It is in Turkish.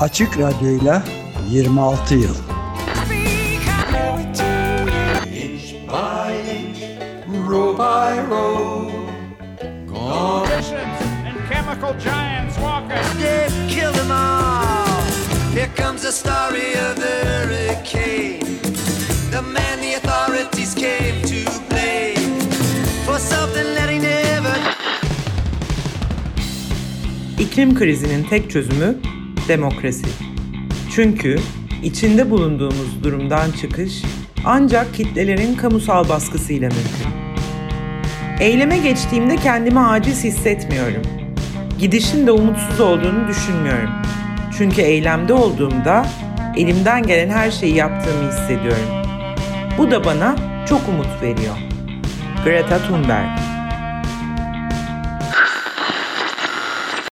Açık Radyo'yla 26 yıl. Inch by inch, row by row. And chemical giants walking. They've killed them all. Here comes the story of the hurricane. The man the authorities came to blame for something that he never. İklim krizinin tek çözümü demokrasi. Çünkü içinde bulunduğumuz durumdan çıkış ancak kitlelerin kamusal baskısıyla mümkün. Eyleme geçtiğimde kendimi aciz hissetmiyorum. Gidişin de umutsuz olduğunu düşünmüyorum. Çünkü eylemde olduğumda elimden gelen her şeyi yaptığımı hissediyorum. Bu da bana çok umut veriyor. Greta Thunberg